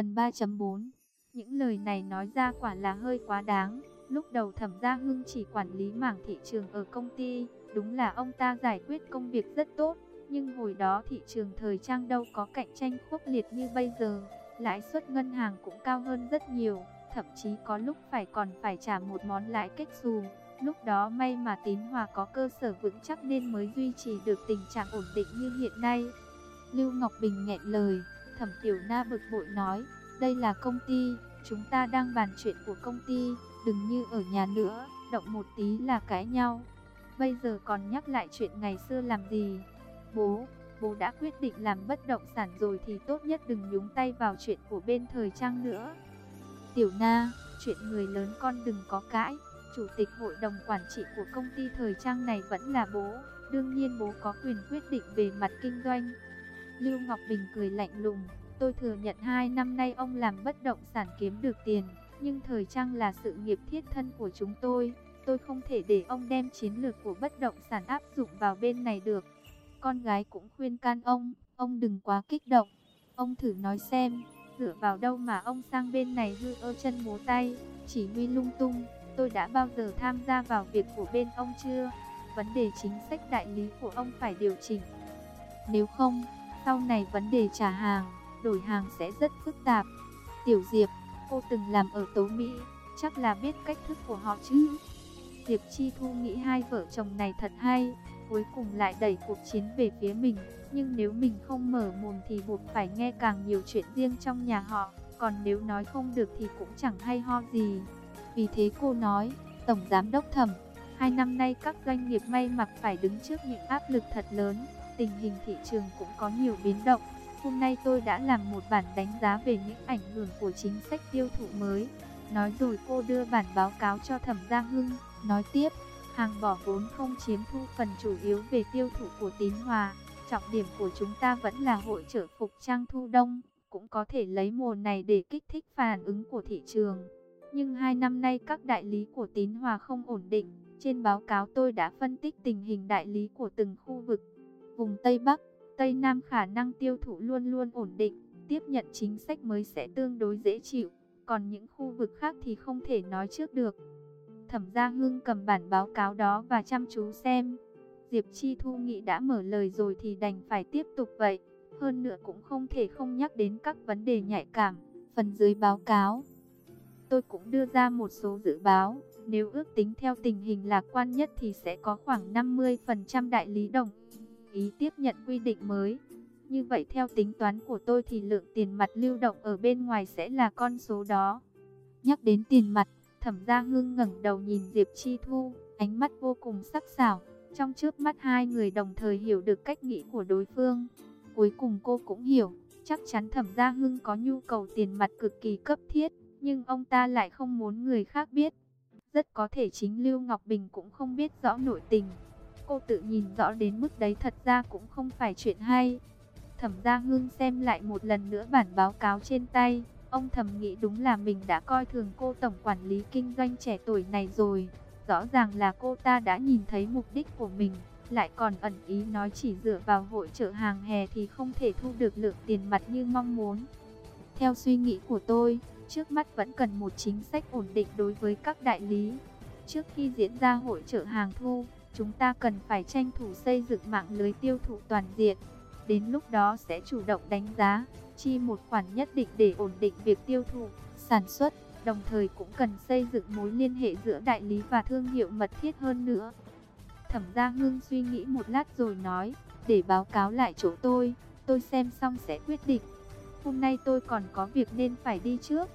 Phần 3.4 Những lời này nói ra quả là hơi quá đáng. Lúc đầu thẩm gia hưng chỉ quản lý mảng thị trường ở công ty. Đúng là ông ta giải quyết công việc rất tốt. Nhưng hồi đó thị trường thời trang đâu có cạnh tranh khốc liệt như bây giờ. Lãi suất ngân hàng cũng cao hơn rất nhiều. Thậm chí có lúc phải còn phải trả một món lãi kết xù. Lúc đó may mà tín hòa có cơ sở vững chắc nên mới duy trì được tình trạng ổn định như hiện nay. Lưu Ngọc Bình nghẹn lời, thẩm tiểu na bực bội nói, đây là công ty, chúng ta đang bàn chuyện của công ty, đừng như ở nhà nữa, động một tí là cãi nhau. Bây giờ còn nhắc lại chuyện ngày xưa làm gì? Bố, bố đã quyết định làm bất động sản rồi thì tốt nhất đừng nhúng tay vào chuyện của bên thời trang nữa. Tiểu Na, chuyện người lớn con đừng có cãi. Chủ tịch hội đồng quản trị của công ty thời trang này vẫn là bố. Đương nhiên bố có quyền quyết định về mặt kinh doanh. Lưu Ngọc Bình cười lạnh lùng. Tôi thừa nhận hai năm nay ông làm bất động sản kiếm được tiền. Nhưng thời trang là sự nghiệp thiết thân của chúng tôi. Tôi không thể để ông đem chiến lược của bất động sản áp dụng vào bên này được. Con gái cũng khuyên can ông, ông đừng quá kích động. Ông thử nói xem, dựa vào đâu mà ông sang bên này hư ơ chân múa tay, chỉ huy lung tung. Tôi đã bao giờ tham gia vào việc của bên ông chưa? Vấn đề chính sách đại lý của ông phải điều chỉnh. Nếu không, sau này vấn đề trả hàng, đổi hàng sẽ rất phức tạp. Tiểu Diệp, cô từng làm ở Tố Mỹ, chắc là biết cách thức của họ chứ? Diệp Chi Thu nghĩ hai vợ chồng này thật hay, cuối cùng lại đẩy cuộc chiến về phía mình. Nhưng nếu mình không mở mồm thì buộc phải nghe càng nhiều chuyện riêng trong nhà họ, còn nếu nói không được thì cũng chẳng hay ho gì. Vì thế cô nói, Tổng Giám Đốc Thẩm, hai năm nay các doanh nghiệp may mặc phải đứng trước những áp lực thật lớn, tình hình thị trường cũng có nhiều biến động. Hôm nay tôi đã làm một bản đánh giá về những ảnh hưởng của chính sách tiêu thụ mới. Nói rồi cô đưa bản báo cáo cho Thẩm Gia Hưng, nói tiếp, hàng bỏ vốn không chiếm thu phần chủ yếu về tiêu thụ của Tín Hòa. Trọng điểm của chúng ta vẫn là hội trợ phục trang thu đông, cũng có thể lấy mùa này để kích thích phản ứng của thị trường. Nhưng hai năm nay các đại lý của Tín Hòa không ổn định. Trên báo cáo tôi đã phân tích tình hình đại lý của từng khu vực. Vùng Tây Bắc, Tây Nam khả năng tiêu thụ luôn luôn ổn định, tiếp nhận chính sách mới sẽ tương đối dễ chịu. Còn những khu vực khác thì không thể nói trước được. Thẩm Gia Hưng cầm bản báo cáo đó và chăm chú xem. Diệp Chi Thu nghị đã mở lời rồi thì đành phải tiếp tục vậy. Hơn nữa cũng không thể không nhắc đến các vấn đề nhạy cảm. Phần dưới báo cáo, tôi cũng đưa ra một số dự báo. Nếu ước tính theo tình hình lạc quan nhất thì sẽ có khoảng 50% đại lý đồng ý tiếp nhận quy định mới. Như vậy theo tính toán của tôi thì lượng tiền mặt lưu động ở bên ngoài sẽ là con số đó. Nhắc đến tiền mặt, Thẩm Gia Hưng ngẩng đầu nhìn Diệp Chi Thu, ánh mắt vô cùng sắc sảo. Trong trước mắt hai người đồng thời hiểu được cách nghĩ của đối phương. Cuối cùng cô cũng hiểu, chắc chắn Thẩm Gia Hưng có nhu cầu tiền mặt cực kỳ cấp thiết, nhưng ông ta lại không muốn người khác biết. Rất có thể chính Lưu Ngọc Bình cũng không biết rõ nội tình. Cô tự nhìn rõ đến mức đấy thật ra cũng không phải chuyện hay. Thẩm Gia Hưng xem lại một lần nữa bản báo cáo trên tay. Ông thầm nghĩ đúng là mình đã coi thường cô tổng quản lý kinh doanh trẻ tuổi này rồi. Rõ ràng là cô ta đã nhìn thấy mục đích của mình, lại còn ẩn ý nói chỉ dựa vào hội trợ hàng hè thì không thể thu được lượng tiền mặt như mong muốn. Theo suy nghĩ của tôi, trước mắt vẫn cần một chính sách ổn định đối với các đại lý. Trước khi diễn ra hội trợ hàng thu, chúng ta cần phải tranh thủ xây dựng mạng lưới tiêu thụ toàn diện. Đến lúc đó sẽ chủ động đánh giá, chi một khoản nhất định để ổn định việc tiêu thụ, sản xuất, đồng thời cũng cần xây dựng mối liên hệ giữa đại lý và thương hiệu mật thiết hơn nữa. Thẩm Gia Hương suy nghĩ một lát rồi nói, để báo cáo lại chỗ tôi, tôi xem xong sẽ quyết định. Hôm nay tôi còn có việc nên phải đi trước.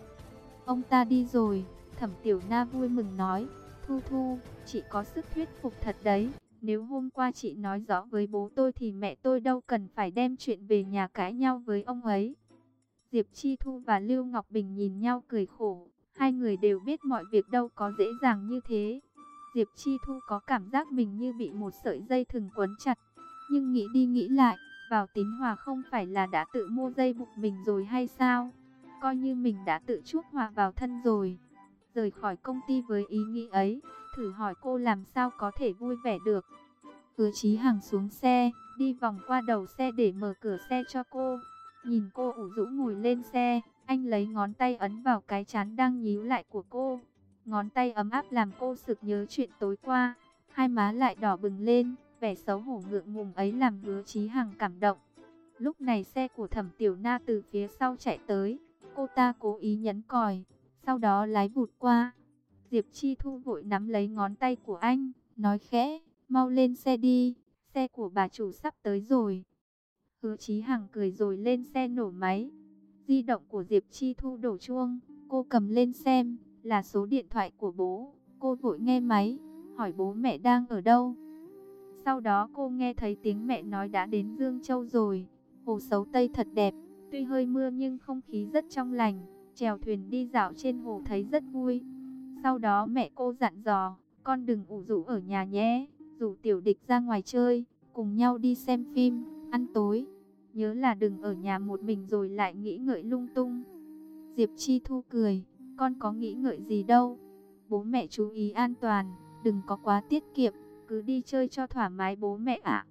Ông ta đi rồi, Thẩm Tiểu Na vui mừng nói, Thu Thu, chị có sức thuyết phục thật đấy. Nếu hôm qua chị nói rõ với bố tôi thì mẹ tôi đâu cần phải đem chuyện về nhà cãi nhau với ông ấy. Diệp Chi Thu và Lưu Ngọc Bình nhìn nhau cười khổ. Hai người đều biết mọi việc đâu có dễ dàng như thế. Diệp Chi Thu có cảm giác mình như bị một sợi dây thừng quấn chặt. Nhưng nghĩ đi nghĩ lại, vào tín hòa không phải là đã tự mua dây buộc mình rồi hay sao? Coi như mình đã tự chuốc hòa vào thân rồi. Rời khỏi công ty với ý nghĩ ấy, thử hỏi cô làm sao có thể vui vẻ được. Hứa Chí Hằng xuống xe, đi vòng qua đầu xe để mở cửa xe cho cô. Nhìn cô ủ rũ ngồi lên xe, Anh lấy ngón tay ấn vào cái chán đang nhíu lại của cô. Ngón tay ấm áp làm cô sực nhớ chuyện tối qua. Hai má lại đỏ bừng lên, vẻ xấu hổ ngượng ngùng ấy làm hứa Chí Hằng cảm động. Lúc này xe của thẩm tiểu na từ phía sau chạy tới. Cô ta cố ý nhấn còi, sau đó lái vụt qua. Diệp Chi Thu vội nắm lấy ngón tay của anh, nói khẽ, mau lên xe đi, xe của bà chủ sắp tới rồi. Hứa Chí Hằng cười rồi lên xe nổ máy. Di động của Diệp Chi Thu đổ chuông, cô cầm lên xem, là số điện thoại của bố. Cô vội nghe máy, hỏi bố mẹ đang ở đâu. Sau đó cô nghe thấy tiếng mẹ nói đã đến Dương Châu rồi. Hồ Sấu Tây thật đẹp, tuy hơi mưa nhưng không khí rất trong lành. Chèo thuyền đi dạo trên hồ thấy rất vui. Sau đó mẹ cô dặn dò, con đừng ủ rũ ở nhà nhé, rủ tiểu địch ra ngoài chơi, cùng nhau đi xem phim, ăn tối. Nhớ là đừng ở nhà một mình rồi lại nghĩ ngợi lung tung. Diệp Chi Thu cười, con có nghĩ ngợi gì đâu. Bố mẹ chú ý an toàn, đừng có quá tiết kiệm, cứ đi chơi cho thoải mái bố mẹ ạ.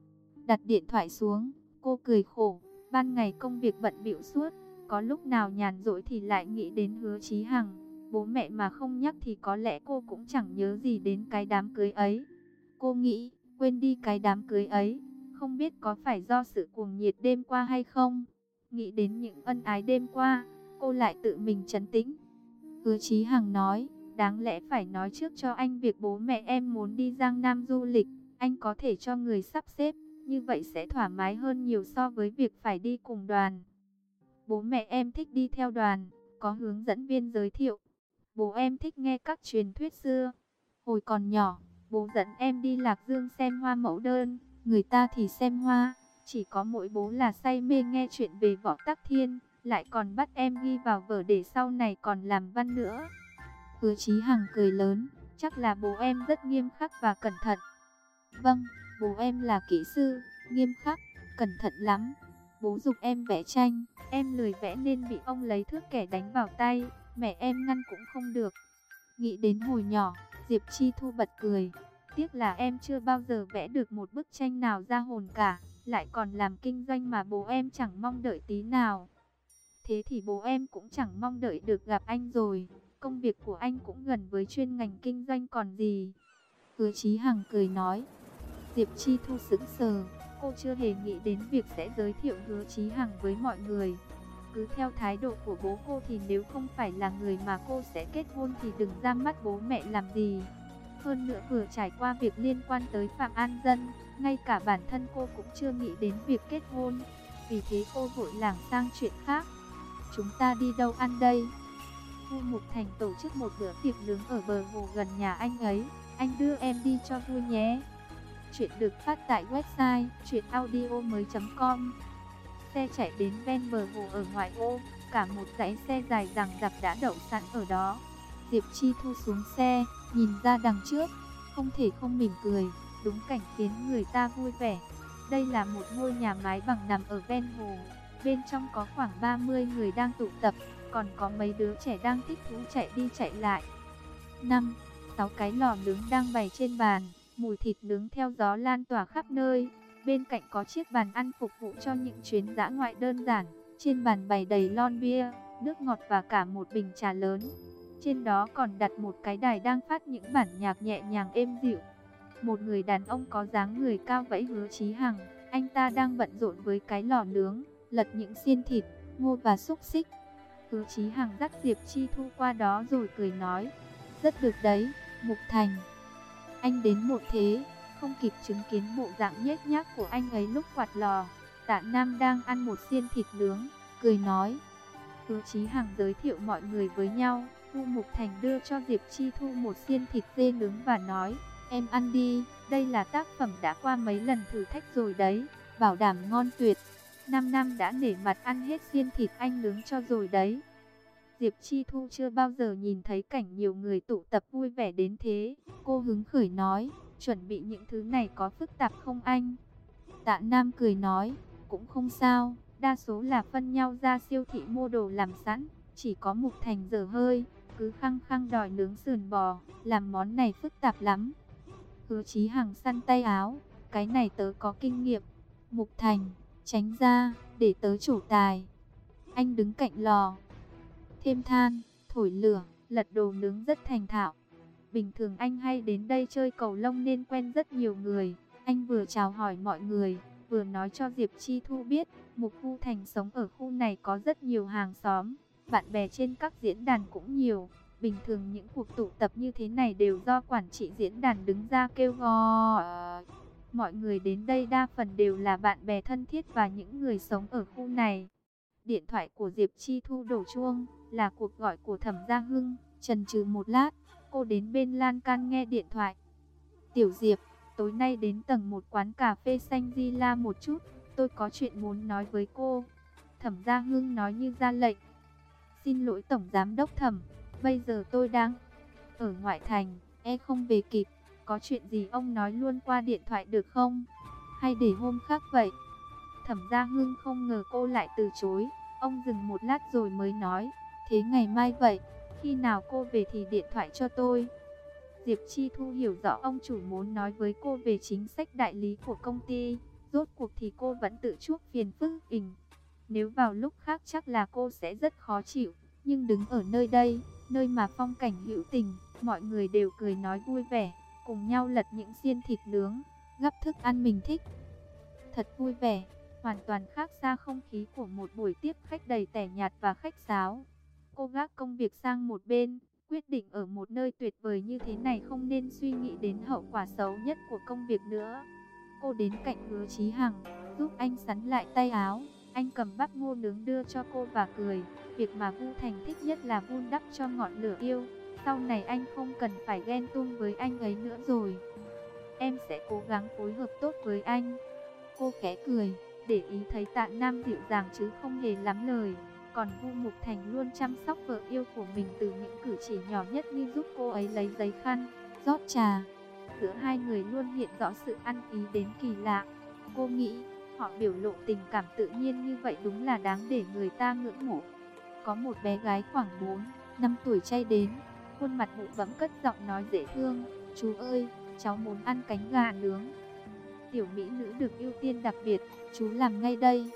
Đặt điện thoại xuống, cô cười khổ, ban ngày công việc bận bịu suốt, có lúc nào nhàn rỗi thì lại nghĩ đến hứa Chí Hằng. Bố mẹ mà không nhắc thì có lẽ cô cũng chẳng nhớ gì đến cái đám cưới ấy. Cô nghĩ, quên đi cái đám cưới ấy, không biết có phải do sự cuồng nhiệt đêm qua hay không. Nghĩ đến những ân ái đêm qua, cô lại tự mình chấn tĩnh. Hứa Chí Hằng nói, đáng lẽ phải nói trước cho anh việc bố mẹ em muốn đi Giang Nam du lịch, anh có thể cho người sắp xếp, như vậy sẽ thoải mái hơn nhiều so với việc phải đi cùng đoàn. Bố mẹ em thích đi theo đoàn, có hướng dẫn viên giới thiệu. Bố em thích nghe các truyền thuyết xưa. Hồi còn nhỏ, bố dẫn em đi Lạc Dương xem hoa mẫu đơn, người ta thì xem hoa. Chỉ có mỗi bố là say mê nghe chuyện về võ tắc thiên, lại còn bắt em ghi vào vở để sau này còn làm văn nữa. Hứa Chí Hằng cười lớn, chắc là bố em rất nghiêm khắc và cẩn thận. Vâng, bố em là kỹ sư, nghiêm khắc, cẩn thận lắm. Bố dục em vẽ tranh, em lười vẽ nên bị ông lấy thước kẻ đánh vào tay, mẹ em ngăn cũng không được. Nghĩ đến hồi nhỏ, Diệp Chi Thu bật cười. Tiếc là em chưa bao giờ vẽ được một bức tranh nào ra hồn cả, lại còn làm kinh doanh mà bố em chẳng mong đợi tí nào. Thế thì bố em cũng chẳng mong đợi được gặp anh rồi, công việc của anh cũng gần với chuyên ngành kinh doanh còn gì. Hứa Chí Hằng cười nói. Diệp Chi Thu sững sờ, cô chưa hề nghĩ đến việc sẽ giới thiệu Hứa Chí Hằng với mọi người. Cứ theo thái độ của bố cô thì nếu không phải là người mà cô sẽ kết hôn thì đừng ra mắt bố mẹ làm gì. Hơn nữa vừa trải qua việc liên quan tới Phạm An Dân, ngay cả bản thân cô cũng chưa nghĩ đến việc kết hôn. Vì thế cô vội lảng sang chuyện khác. Chúng ta đi đâu ăn đây? Thu Mục Thành tổ chức một bữa tiệc nướng ở bờ hồ gần nhà anh ấy. Anh đưa em đi cho vui nhé. Chuyện được phát tại website chuyenaudio.com Xe chạy đến ven bờ hồ ở ngoại ô, cả một dãy xe dài rằng rặc đã đậu sẵn ở đó. Diệp Chi Thu xuống xe, nhìn ra đằng trước, không thể không mỉm cười, đúng cảnh khiến người ta vui vẻ. Đây là một ngôi nhà mái bằng nằm ở ven hồ, bên trong có khoảng 30 người đang tụ tập, còn có mấy đứa trẻ đang thích thú chạy đi chạy lại. 5. Sáu cái lò nướng đang bày trên bàn, mùi thịt nướng theo gió lan tỏa khắp nơi. Bên cạnh có chiếc bàn ăn phục vụ cho những chuyến dã ngoại đơn giản. Trên bàn bày đầy lon bia, nước ngọt và cả một bình trà lớn. Trên đó còn đặt một cái đài đang phát những bản nhạc nhẹ nhàng êm dịu. Một người đàn ông có dáng người cao vẫy hứa chí hằng. Anh ta đang bận rộn với cái lò nướng, lật những xiên thịt, ngô và xúc xích. Hứa chí hằng dắt Diệp Chi Thu qua đó rồi cười nói. Rất được đấy, Mục Thành. Anh đến một thế, không kịp chứng kiến bộ dạng nhếch nhác của anh ấy lúc quạt lò. Tạ Nam đang ăn một xiên thịt nướng, cười nói. Hứa Chí Hằng giới thiệu mọi người với nhau. Thu Mục Thành đưa cho Diệp Chi Thu một xiên thịt dê nướng và nói, em ăn đi, đây là tác phẩm đã qua mấy lần thử thách rồi đấy, bảo đảm ngon tuyệt. Năm năm đã nể mặt ăn hết xiên thịt anh nướng cho rồi đấy. Diệp Chi Thu chưa bao giờ nhìn thấy cảnh nhiều người tụ tập vui vẻ đến thế. Cô hứng khởi nói, chuẩn bị những thứ này có phức tạp không anh? Tạ Nam cười nói, cũng không sao, đa số là phân nhau ra siêu thị mua đồ làm sẵn, chỉ có Mục Thành dở hơi, cứ khăng khăng đòi nướng sườn bò, làm món này phức tạp lắm. Hứa Chí Hằng săn tay áo, cái này tớ có kinh nghiệm. Mục Thành, tránh ra, để tớ chủ tài. Anh đứng cạnh lò, thêm than, thổi lửa, lật đồ nướng rất thành thạo. Bình thường anh hay đến đây chơi cầu lông nên quen rất nhiều người. Anh vừa chào hỏi mọi người, vừa nói cho Diệp Chi Thu biết, Mục Vu Thành sống ở khu này có rất nhiều hàng xóm, bạn bè trên các diễn đàn cũng nhiều. Bình thường những cuộc tụ tập như thế này đều do quản trị diễn đàn đứng ra kêu gọi. Mọi người đến đây đa phần đều là bạn bè thân thiết và những người sống ở khu này. Điện thoại của Diệp Chi Thu đổ chuông, là cuộc gọi của Thẩm Gia Hưng. Trần trừ một lát, cô đến bên lan can nghe điện thoại. Tiểu Diệp, tối nay đến tầng một quán cà phê xanh Di La một chút, tôi có chuyện muốn nói với cô. Thẩm Gia Hưng nói như ra lệnh. Xin lỗi Tổng Giám Đốc Thẩm, bây giờ tôi đang ở ngoại thành, e không về kịp. Có chuyện gì ông nói luôn qua điện thoại được không? Hay để hôm khác vậy? Thẩm Gia Hưng không ngờ cô lại từ chối. Ông dừng một lát rồi mới nói, thế ngày mai vậy, khi nào cô về thì điện thoại cho tôi. Diệp Chi Thu hiểu rõ ông chủ muốn nói với cô về chính sách đại lý của công ty. Rốt cuộc thì cô vẫn tự chuốc phiền phức ỉnh. Nếu vào lúc khác chắc là cô sẽ rất khó chịu. Nhưng đứng ở nơi đây, nơi mà phong cảnh hữu tình, mọi người đều cười nói vui vẻ, cùng nhau lật những xiên thịt nướng, gắp thức ăn mình thích. Thật vui vẻ, hoàn toàn khác xa không khí của một buổi tiếp khách đầy tẻ nhạt và khách sáo. Cô gác công việc sang một bên, quyết định ở một nơi tuyệt vời như thế này không nên suy nghĩ đến hậu quả xấu nhất của công việc nữa. Cô đến cạnh hứa Chí Hằng, giúp anh sắn lại tay áo. Anh cầm bắp ngô nướng đưa cho cô và cười. Việc mà Vu Thành thích nhất là vun đắp cho ngọn lửa yêu. Sau này anh không cần phải ghen tuông với anh ấy nữa rồi. Em sẽ cố gắng phối hợp tốt với anh. Cô khẽ cười, để ý thấy tạ Nam dịu dàng chứ không hề lắm lời. Còn Vu Mục Thành luôn chăm sóc vợ yêu của mình từ những cử chỉ nhỏ nhất như giúp cô ấy lấy giấy khăn, rót trà. Giữa hai người luôn hiện rõ sự ăn ý đến kỳ lạ. Cô nghĩ, họ biểu lộ tình cảm tự nhiên như vậy đúng là đáng để người ta ngưỡng mộ. Có một bé gái khoảng 4, 5 tuổi chay đến, khuôn mặt bụ bẫm cất giọng nói dễ thương. Chú ơi, cháu muốn ăn cánh gà nướng. Tiểu mỹ nữ được ưu tiên đặc biệt, chú làm ngay đây.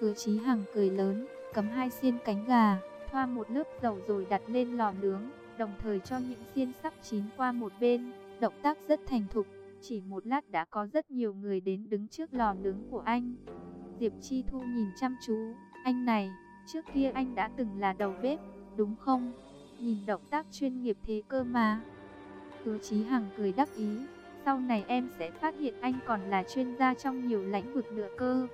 Hứa Chí Hằng cười lớn, cắm hai xiên cánh gà, thoa một lớp dầu rồi đặt lên lò nướng, đồng thời cho những xiên sắp chín qua một bên. Động tác rất thành thục, chỉ một lát đã có rất nhiều người đến đứng trước lò nướng của anh. Diệp Chi Thu nhìn chăm chú, anh này, trước kia anh đã từng là đầu bếp, đúng không? Nhìn động tác chuyên nghiệp thế cơ mà. Hứa Chí Hằng cười đắc ý, sau này em sẽ phát hiện anh còn là chuyên gia trong nhiều lĩnh vực nữa cơ.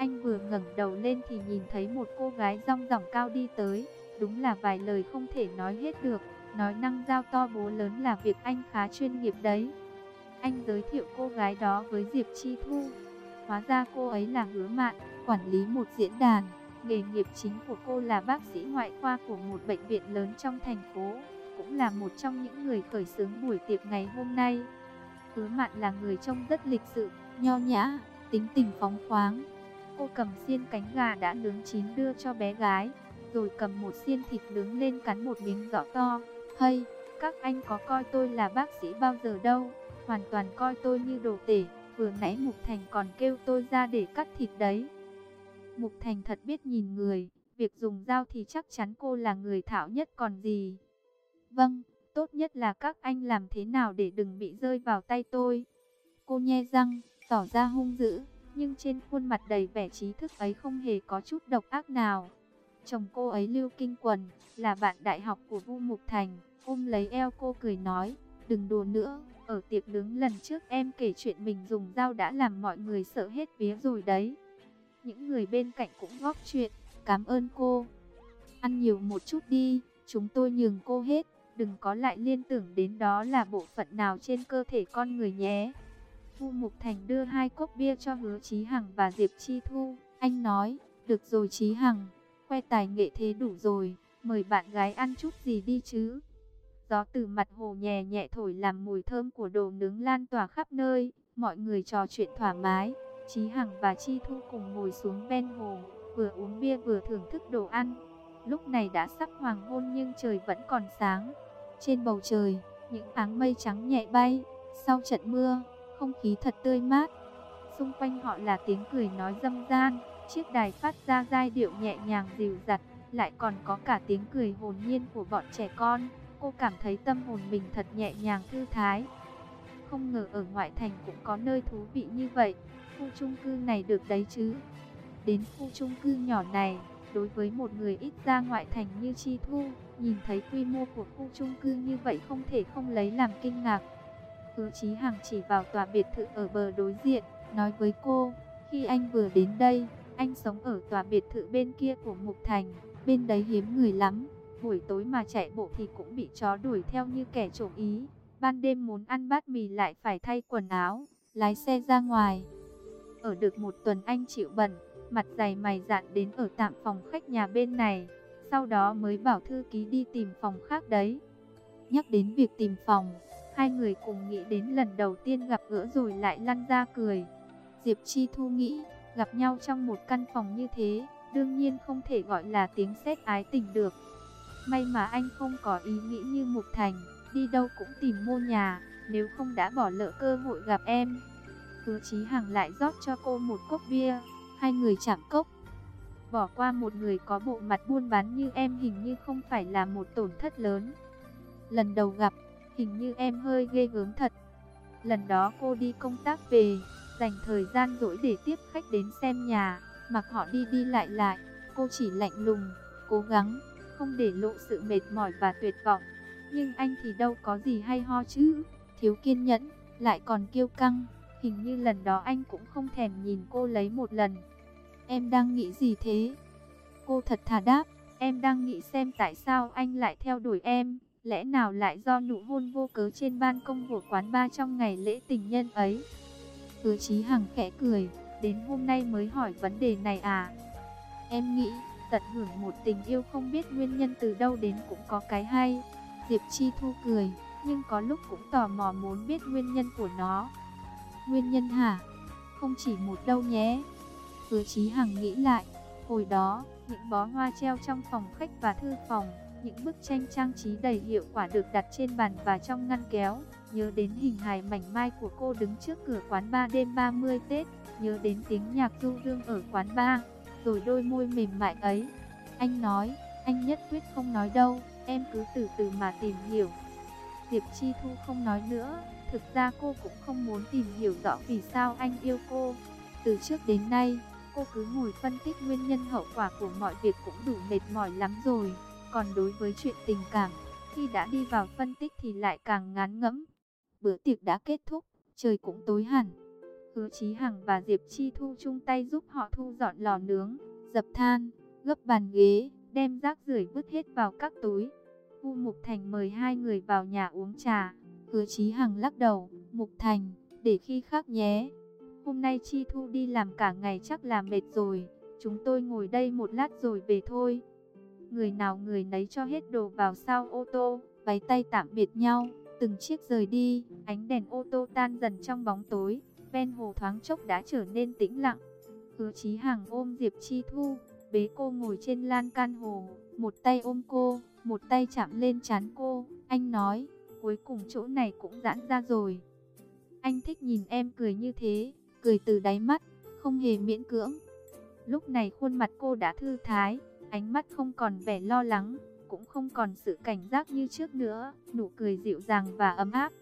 Anh vừa ngẩng đầu lên thì nhìn thấy một cô gái rong ròng cao đi tới. Đúng là vài lời không thể nói hết được. Nói năng giao to bố lớn là việc anh khá chuyên nghiệp đấy. Anh giới thiệu cô gái đó với Diệp Chi Thu. Hóa ra cô ấy là hứa mạn, quản lý một diễn đàn. Nghề nghiệp chính của cô là bác sĩ ngoại khoa của một bệnh viện lớn trong thành phố. Cũng là một trong những người khởi xướng buổi tiệc ngày hôm nay. Hứa mạn là người trông rất lịch sự, nho nhã, tính tình phóng khoáng. Cô cầm xiên cánh gà đã nướng chín đưa cho bé gái, rồi cầm một xiên thịt nướng lên cắn một miếng rõ to. Hay, các anh có coi tôi là bác sĩ bao giờ đâu, hoàn toàn coi tôi như đồ tể, vừa nãy Mục Thành còn kêu tôi ra để cắt thịt đấy. Mục Thành thật biết nhìn người, việc dùng dao thì chắc chắn cô là người thạo nhất còn gì. Vâng, tốt nhất là các anh làm thế nào để đừng bị rơi vào tay tôi. Cô nhe răng, tỏ ra hung dữ nhưng trên khuôn mặt đầy vẻ trí thức ấy không hề có chút độc ác nào. Chồng cô ấy Lưu Kinh Quần, là bạn đại học của Vu Mục Thành, ôm lấy eo cô cười nói, đừng đùa nữa, ở tiệc đứng lần trước em kể chuyện mình dùng dao đã làm mọi người sợ hết vía rồi đấy. Những người bên cạnh cũng góp chuyện, cảm ơn cô. Ăn nhiều một chút đi, chúng tôi nhường cô hết, đừng có lại liên tưởng đến đó là bộ phận nào trên cơ thể con người nhé. Vu Mục Thành đưa hai cốc bia cho Hứa Chí Hằng và Diệp Chi Thu. Anh nói, được rồi Chí Hằng, khoe tài nghệ thế đủ rồi, mời bạn gái ăn chút gì đi chứ. Gió từ mặt hồ nhẹ nhẹ thổi làm mùi thơm của đồ nướng lan tỏa khắp nơi, mọi người trò chuyện thoải mái. Chí Hằng và Chi Thu cùng ngồi xuống ven hồ, vừa uống bia vừa thưởng thức đồ ăn. Lúc này đã sắp hoàng hôn nhưng trời vẫn còn sáng. Trên bầu trời, những áng mây trắng nhẹ bay, sau trận mưa, không khí thật tươi mát. Xung quanh họ là tiếng cười nói dâm gian, chiếc đài phát ra giai điệu nhẹ nhàng dịu dặt, lại còn có cả tiếng cười hồn nhiên của bọn trẻ con. Cô cảm thấy tâm hồn mình thật nhẹ nhàng thư thái. Không ngờ ở ngoại thành cũng có nơi thú vị như vậy. Khu chung cư này được đấy chứ. Đến khu chung cư nhỏ này, đối với một người ít ra ngoại thành như Chi Thu, nhìn thấy quy mô của khu chung cư như vậy không thể không lấy làm kinh ngạc. Hứa Chí Hằng chỉ vào tòa biệt thự ở bờ đối diện, nói với cô, khi anh vừa đến đây, anh sống ở tòa biệt thự bên kia của Mục Thành, bên đấy hiếm người lắm, buổi tối mà chạy bộ thì cũng bị chó đuổi theo như kẻ trộm ý. Ban đêm muốn ăn bát mì lại phải thay quần áo, lái xe ra ngoài. Ở được một tuần anh chịu bẩn, mặt dày mày dạn đến ở tạm phòng khách nhà bên này, sau đó mới bảo thư ký đi tìm phòng khác đấy. Nhắc đến việc tìm phòng, hai người cùng nghĩ đến lần đầu tiên gặp gỡ rồi lại lăn ra cười. Diệp Chi Thu nghĩ, gặp nhau trong một căn phòng như thế, đương nhiên không thể gọi là tiếng sét ái tình được. May mà anh không có ý nghĩ như Mục Thành, đi đâu cũng tìm mua nhà, nếu không đã bỏ lỡ cơ hội gặp em. Hứa Chí Hằng lại rót cho cô một cốc bia, hai người chạm cốc. Bỏ qua một người có bộ mặt buôn bán như em hình như không phải là một tổn thất lớn. Lần đầu gặp, hình như em hơi ghê gớm thật. Lần đó cô đi công tác về, dành thời gian rỗi để tiếp khách đến xem nhà, mặc họ đi đi lại lại, cô chỉ lạnh lùng, cố gắng, không để lộ sự mệt mỏi và tuyệt vọng. Nhưng anh thì đâu có gì hay ho chứ, thiếu kiên nhẫn, lại còn kiêu căng, hình như lần đó anh cũng không thèm nhìn cô lấy một lần. Em đang nghĩ gì thế? Cô thật thà đáp, em đang nghĩ xem tại sao anh lại theo đuổi em, lẽ nào lại do nụ hôn vô cớ trên ban công của quán ba trong ngày lễ tình nhân ấy. Hứa Chí Hằng khẽ cười, đến hôm nay mới hỏi vấn đề này à? Em nghĩ, tận hưởng một tình yêu không biết nguyên nhân từ đâu đến cũng có cái hay. Diệp Chi Thu cười, nhưng có lúc cũng tò mò muốn biết nguyên nhân của nó. Nguyên nhân hả? Không chỉ một đâu nhé. Hứa Chí Hằng nghĩ lại, hồi đó, những bó hoa treo trong phòng khách và thư phòng, những bức tranh trang trí đầy hiệu quả được đặt trên bàn và trong ngăn kéo, nhớ đến hình hài mảnh mai của cô đứng trước cửa quán ba đêm 30 Tết, nhớ đến tiếng nhạc du dương ở quán ba, rồi đôi môi mềm mại ấy. Anh nói, anh nhất quyết không nói đâu, em cứ từ từ mà tìm hiểu. Diệp Chi Thu không nói nữa, thực ra cô cũng không muốn tìm hiểu rõ vì sao anh yêu cô. Từ trước đến nay, cô cứ ngồi phân tích nguyên nhân hậu quả của mọi việc cũng đủ mệt mỏi lắm rồi. Còn đối với chuyện tình cảm, khi đã đi vào phân tích thì lại càng ngán ngẫm. Bữa tiệc đã kết thúc, trời cũng tối hẳn. Hứa Chí Hằng và Diệp Chi Thu chung tay giúp họ thu dọn lò nướng, dập than, gấp bàn ghế, đem rác rưởi vứt hết vào các túi. Vu Mục Thành mời hai người vào nhà uống trà. Hứa Chí Hằng lắc đầu, Mục Thành, để khi khác nhé. Hôm nay Chi Thu đi làm cả ngày chắc là mệt rồi, chúng tôi ngồi đây một lát rồi về thôi. Người nào người nấy cho hết đồ vào sau ô tô, váy tay tạm biệt nhau, từng chiếc rời đi, ánh đèn ô tô tan dần trong bóng tối, ven hồ thoáng chốc đã trở nên tĩnh lặng. Hứa Chí Hằng ôm Diệp Chi Thu, bế cô ngồi trên lan can hồ, một tay ôm cô, một tay chạm lên trán cô, anh nói, cuối cùng chỗ này cũng giãn ra rồi. Anh thích nhìn em cười như thế, cười từ đáy mắt, không hề miễn cưỡng. Lúc này khuôn mặt cô đã thư thái, ánh mắt không còn vẻ lo lắng, cũng không còn sự cảnh giác như trước nữa, nụ cười dịu dàng và ấm áp.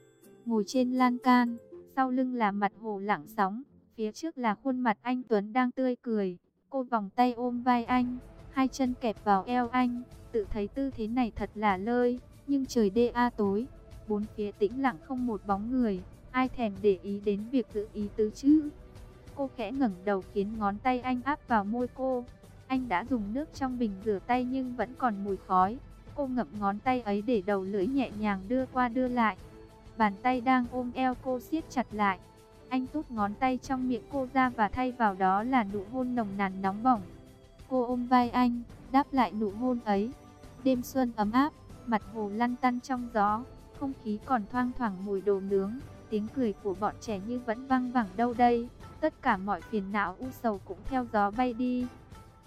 Ngồi trên lan can, sau lưng là mặt hồ lặng sóng, phía trước là khuôn mặt anh Tuấn đang tươi cười. Cô vòng tay ôm vai anh, hai chân kẹp vào eo anh, tự thấy tư thế này thật là lơi, nhưng trời đê a tối, bốn phía tĩnh lặng không một bóng người, ai thèm để ý đến việc giữ ý tứ chứ. Cô khẽ ngẩng đầu khiến ngón tay anh áp vào môi cô. Anh đã dùng nước trong bình rửa tay nhưng vẫn còn mùi khói. Cô ngậm ngón tay ấy để đầu lưỡi nhẹ nhàng đưa qua đưa lại. Bàn tay đang ôm eo cô siết chặt lại. Anh tút ngón tay trong miệng cô ra và thay vào đó là nụ hôn nồng nàn nóng bỏng. Cô ôm vai anh, đáp lại nụ hôn ấy. Đêm xuân ấm áp, mặt hồ lăn tăn trong gió, không khí còn thoang thoảng mùi đồ nướng, tiếng cười của bọn trẻ như vẫn vang vẳng đâu đây. Tất cả mọi phiền não u sầu cũng theo gió bay đi.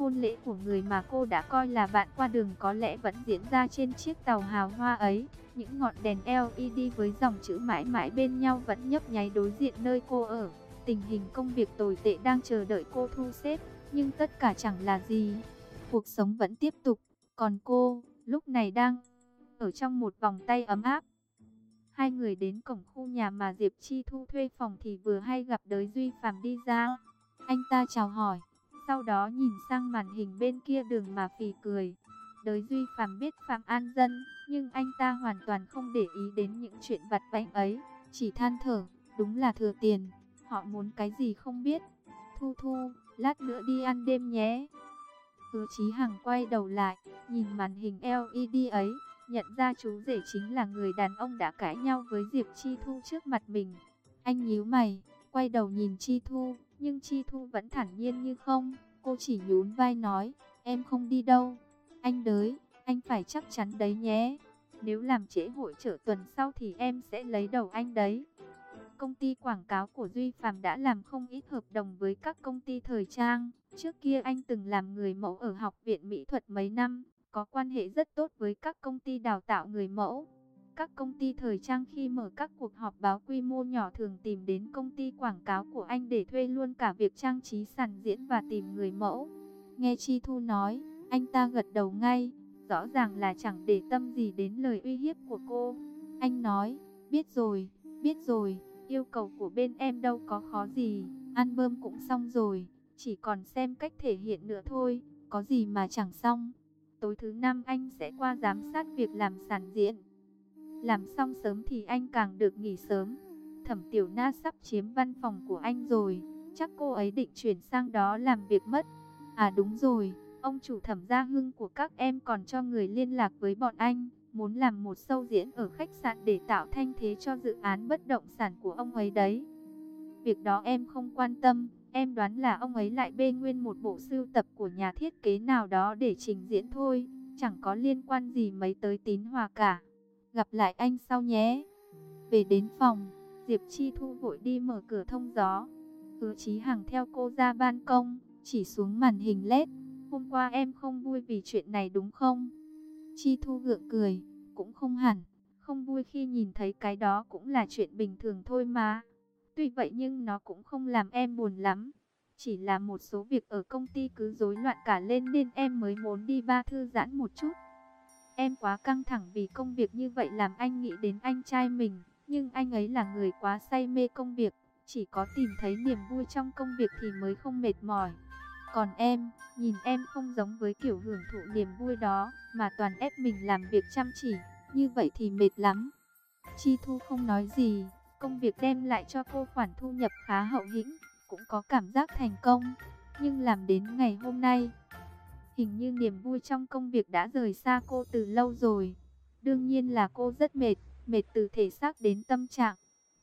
Hôn lễ của người mà cô đã coi là bạn qua đường có lẽ vẫn diễn ra trên chiếc tàu hào hoa ấy. Những ngọn đèn LED với dòng chữ mãi mãi bên nhau vẫn nhấp nháy đối diện nơi cô ở. Tình hình công việc tồi tệ đang chờ đợi cô thu xếp, nhưng tất cả chẳng là gì. Cuộc sống vẫn tiếp tục, Còn cô, lúc này đang ở trong một vòng tay ấm áp. Hai người đến cổng khu nhà mà Diệp Chi Thu thuê phòng thì vừa hay gặp đới Duy Phạm đi ra. Anh ta chào hỏi, sau đó nhìn sang màn hình bên kia đường mà phì cười. Đới Duy Phạm biết Phạm An Dân, nhưng anh ta hoàn toàn không để ý đến những chuyện vặt vãnh ấy, chỉ than thở, đúng là thừa tiền, họ muốn cái gì không biết. Thu Thu, lát nữa đi ăn đêm nhé. Hứa Chí Hằng quay đầu lại, nhìn màn hình LED ấy, nhận ra chú rể chính là người đàn ông đã cãi nhau với Diệp Chi Thu trước mặt mình. Anh nhíu mày, quay đầu nhìn Chi Thu, nhưng Chi Thu vẫn thản nhiên như không, cô chỉ nhún vai nói, em không đi đâu. Anh đới, anh phải chắc chắn đấy nhé. Nếu làm trễ hội trở tuần sau thì em sẽ lấy đầu anh đấy. Công ty quảng cáo của Duy Phạm đã làm không ít hợp đồng với các công ty thời trang. Trước kia anh từng làm người mẫu ở Học viện Mỹ thuật mấy năm, có quan hệ rất tốt với các công ty đào tạo người mẫu. Các công ty thời trang khi mở các cuộc họp báo quy mô nhỏ thường tìm đến công ty quảng cáo của anh để thuê luôn cả việc trang trí sàn diễn và tìm người mẫu. Nghe Chi Thu nói, anh ta gật đầu ngay, rõ ràng là chẳng để tâm gì đến lời uy hiếp của cô. Anh nói, biết rồi, biết rồi, yêu cầu của bên em đâu có khó gì, album cũng xong rồi, chỉ còn xem cách thể hiện nữa thôi, có gì mà chẳng xong. Tối thứ năm anh sẽ qua giám sát việc làm sản diễn. Làm xong sớm thì anh càng được nghỉ sớm. Thẩm Tiểu Na sắp chiếm văn phòng của anh rồi, chắc cô ấy định chuyển sang đó làm việc mất. À đúng rồi, ông chủ thẩm gia hưng của các em còn cho người liên lạc với bọn anh, muốn làm một show diễn ở khách sạn để tạo thanh thế cho dự án bất động sản của ông ấy đấy. Việc đó em không quan tâm, em đoán là ông ấy lại bê nguyên một bộ sưu tập của nhà thiết kế nào đó để trình diễn thôi, chẳng có liên quan gì mấy tới tín hòa cả. Gặp lại anh sau nhé. Về đến phòng, Diệp Chi Thu vội đi mở cửa thông gió. Hứa Chí Hằng theo cô ra ban công, chỉ xuống màn hình LED. Hôm qua em không vui vì chuyện này đúng không? Chi Thu gượng cười, cũng không hẳn. Không vui khi nhìn thấy cái đó cũng là chuyện bình thường thôi mà. Tuy vậy nhưng nó cũng không làm em buồn lắm. Chỉ là một số việc ở công ty cứ rối loạn cả lên nên em mới muốn đi ba thư giãn một chút. Em quá căng thẳng vì công việc như vậy làm anh nghĩ đến anh trai mình. Nhưng anh ấy là người quá say mê công việc. Chỉ có tìm thấy niềm vui trong công việc thì mới không mệt mỏi. Còn em, nhìn em không giống với kiểu hưởng thụ niềm vui đó, mà toàn ép mình làm việc chăm chỉ, như vậy thì mệt lắm. Chi Thu không nói gì, công việc đem lại cho cô khoản thu nhập khá hậu hĩnh, cũng có cảm giác thành công. Nhưng làm đến ngày hôm nay, hình như niềm vui trong công việc đã rời xa cô từ lâu rồi. Đương nhiên là cô rất mệt, mệt từ thể xác đến tâm trạng.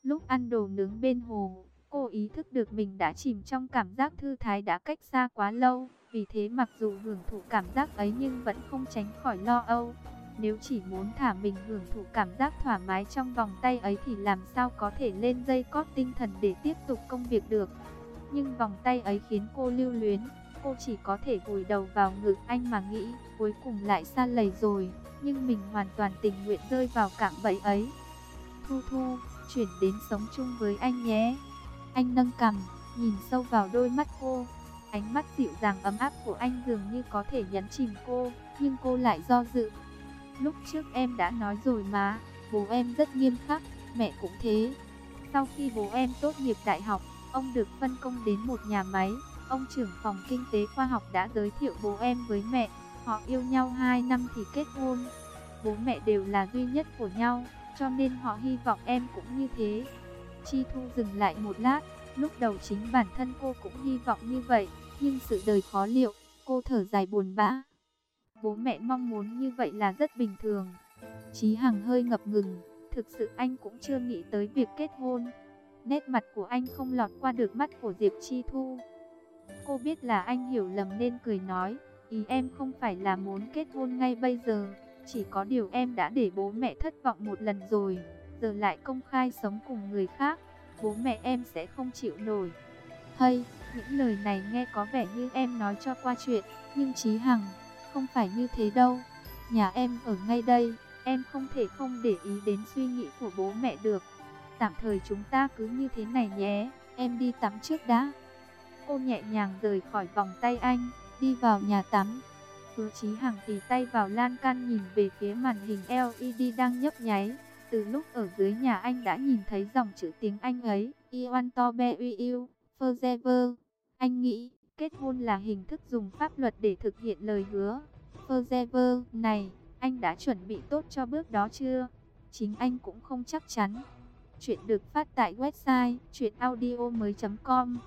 Lúc ăn đồ nướng bên hồ, Cô ý thức được mình đã chìm trong cảm giác thư thái đã cách xa quá lâu, vì thế mặc dù hưởng thụ cảm giác ấy nhưng vẫn không tránh khỏi lo âu. Nếu chỉ muốn thả mình hưởng thụ cảm giác thoải mái trong vòng tay ấy thì làm sao có thể lên dây cót tinh thần để tiếp tục công việc được. Nhưng vòng tay ấy khiến cô lưu luyến, cô chỉ có thể vùi đầu vào ngực anh mà nghĩ, cuối cùng lại xa lầy rồi, nhưng mình hoàn toàn tình nguyện rơi vào cạm bẫy ấy. Thu Thu, chuyển đến sống chung với anh nhé. Anh nâng cằm, nhìn sâu vào đôi mắt cô. Ánh mắt dịu dàng ấm áp của anh dường như có thể nhấn chìm cô, nhưng cô lại do dự. Lúc trước em đã nói rồi mà, bố em rất nghiêm khắc, mẹ cũng thế. Sau khi bố em tốt nghiệp đại học, ông được phân công đến một nhà máy. Ông trưởng phòng kinh tế khoa học đã giới thiệu bố em với mẹ. Họ yêu nhau 2 năm thì kết hôn. Bố mẹ đều là duy nhất của nhau, cho nên họ hy vọng em cũng như thế. Chi Thu dừng lại một lát, lúc đầu chính bản thân cô cũng hy vọng như vậy, nhưng sự đời khó liệu, cô thở dài buồn bã. Bố mẹ mong muốn như vậy là rất bình thường. Chí Hằng hơi ngập ngừng, thực sự anh cũng chưa nghĩ tới việc kết hôn. Nét mặt của anh không lọt qua được mắt của Diệp Chi Thu. Cô biết là anh hiểu lầm nên cười nói, ý em không phải là muốn kết hôn ngay bây giờ, chỉ có điều em đã để bố mẹ thất vọng một lần rồi giờ lại công khai sống cùng người khác, bố mẹ em sẽ không chịu nổi. Hay, những lời này nghe có vẻ như em nói cho qua chuyện, nhưng Chí Hằng, không phải như thế đâu. Nhà em ở ngay đây, em không thể không để ý đến suy nghĩ của bố mẹ được. Tạm thời chúng ta cứ như thế này nhé, em đi tắm trước đã. Cô nhẹ nhàng rời khỏi vòng tay anh, đi vào nhà tắm. Hứa Chí Hằng tì tay vào lan can nhìn về phía màn hình LED đang nhấp nháy. Từ lúc ở dưới nhà anh đã nhìn thấy dòng chữ tiếng Anh ấy, Iwan Tobe Uiu, Forever. Anh nghĩ, kết hôn là hình thức dùng pháp luật để thực hiện lời hứa. Forever này, anh đã chuẩn bị tốt cho bước đó chưa? Chính anh cũng không chắc chắn. Chuyện được phát tại website chuyenaudio.com